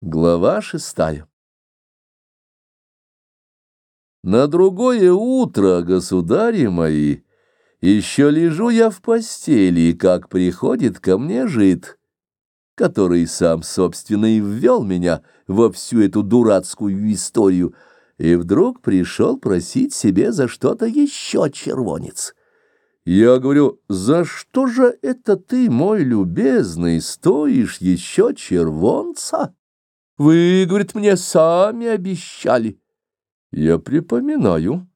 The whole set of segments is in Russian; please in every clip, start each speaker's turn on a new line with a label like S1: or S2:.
S1: Глава шестая На другое утро, государи мои, еще лежу я в постели, как приходит ко мне жид, который сам, собственно, и ввел меня во всю эту дурацкую историю, и вдруг пришел просить себе за что-то еще червонец. Я говорю, за что же это ты, мой любезный, стоишь еще червонца? Вы, говорит, мне сами обещали. Я припоминаю,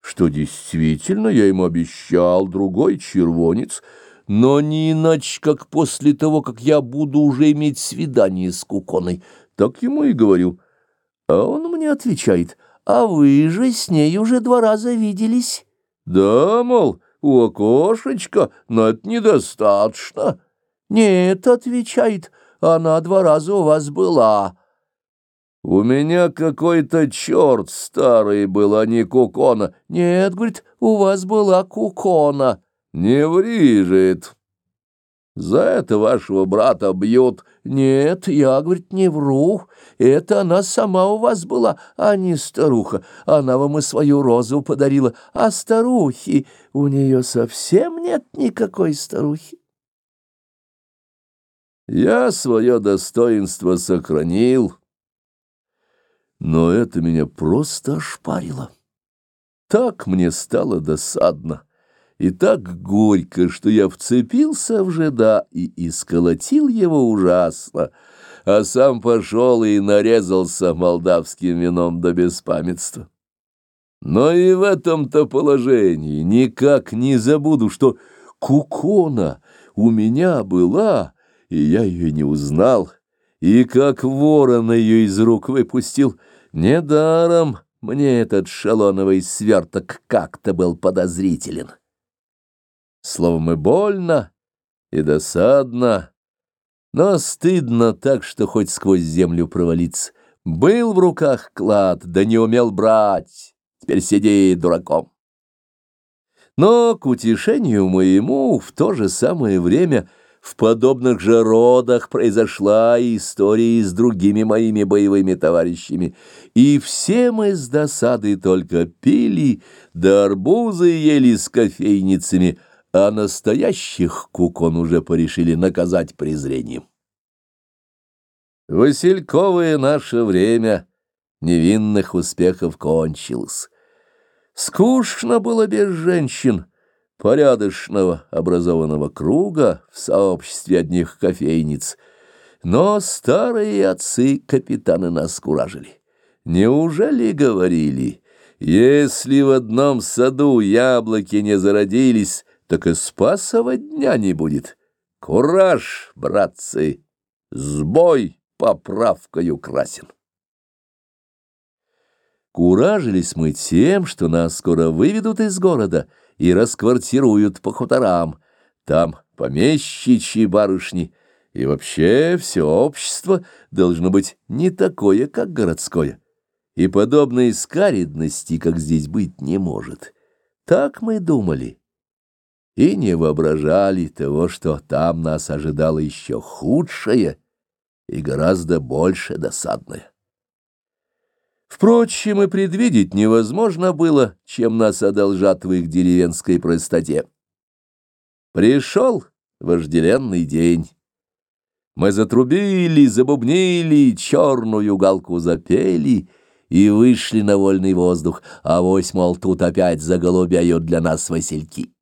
S1: что действительно я ему обещал другой червонец, но не иначе, как после того, как я буду уже иметь свидание с Куконой. Так ему и говорю. А он мне отвечает, а вы же с ней уже два раза виделись. Да, мол, у окошечка, но это недостаточно. Нет, отвечает, — она два раза у вас была. У меня какой-то черт старый был, а не кукона. Нет, говорит, у вас была кукона. Не врижет. За это вашего брата бьют. Нет, я, говорит, не вру. Это она сама у вас была, а не старуха. Она вам и свою розу подарила. А старухи, у нее совсем нет никакой старухи. Я свое достоинство сохранил, но это меня просто ошпарило. Так мне стало досадно и так горько, что я вцепился в жида и исколотил его ужасно, а сам пошел и нарезался молдавским вином до беспамятства. Но и в этом-то положении никак не забуду, что кукона у меня была, и я ее не узнал, и как ворон ее из рук выпустил. Недаром мне этот шалоновый сверток как-то был подозрителен. Словом, и больно, и досадно, но стыдно так, что хоть сквозь землю провалиться. Был в руках клад, да не умел брать, теперь сиди дураком. Но, к утешению моему, в то же самое время — в подобных же родах произошла история и с другими моими боевыми товарищами, и все мы с досады только пили, да арбузы ели с кофейницами, а настоящих кукон уже порешили наказать презрением. Васильковое наше время невинных успехов кончилось. Скучно было без женщин, порядочного образованного круга в сообществе одних кофейниц. Но старые отцы-капитаны нас куражили. Неужели говорили, если в одном саду яблоки не зародились, так и спасова дня не будет? Кураж, братцы, сбой поправкою красен. Куражились мы тем, что нас скоро выведут из города — и расквартируют по хуторам. Там помещичьи барышни, и вообще все общество должно быть не такое, как городское. И подобной скаридности, как здесь быть, не может. Так мы думали. И не воображали того, что там нас ожидало еще худшее и гораздо больше досадное. Впрочем, и предвидеть невозможно было, чем нас одолжат в их деревенской простоте. Пришел вожделенный день. Мы затрубили, забубнили, черную галку запели и вышли на вольный воздух, а вось, мол, тут опять заголубяют для нас васильки.